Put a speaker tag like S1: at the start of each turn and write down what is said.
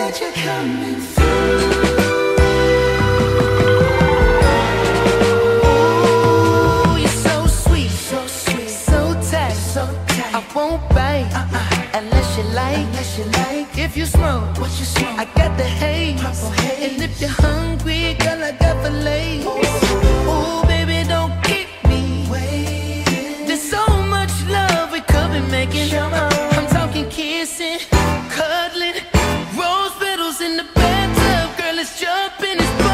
S1: that you're coming through.
S2: won't bite uh-uh. unless you like. Unless you like. If you smoke, what you smoke, is jumping, it's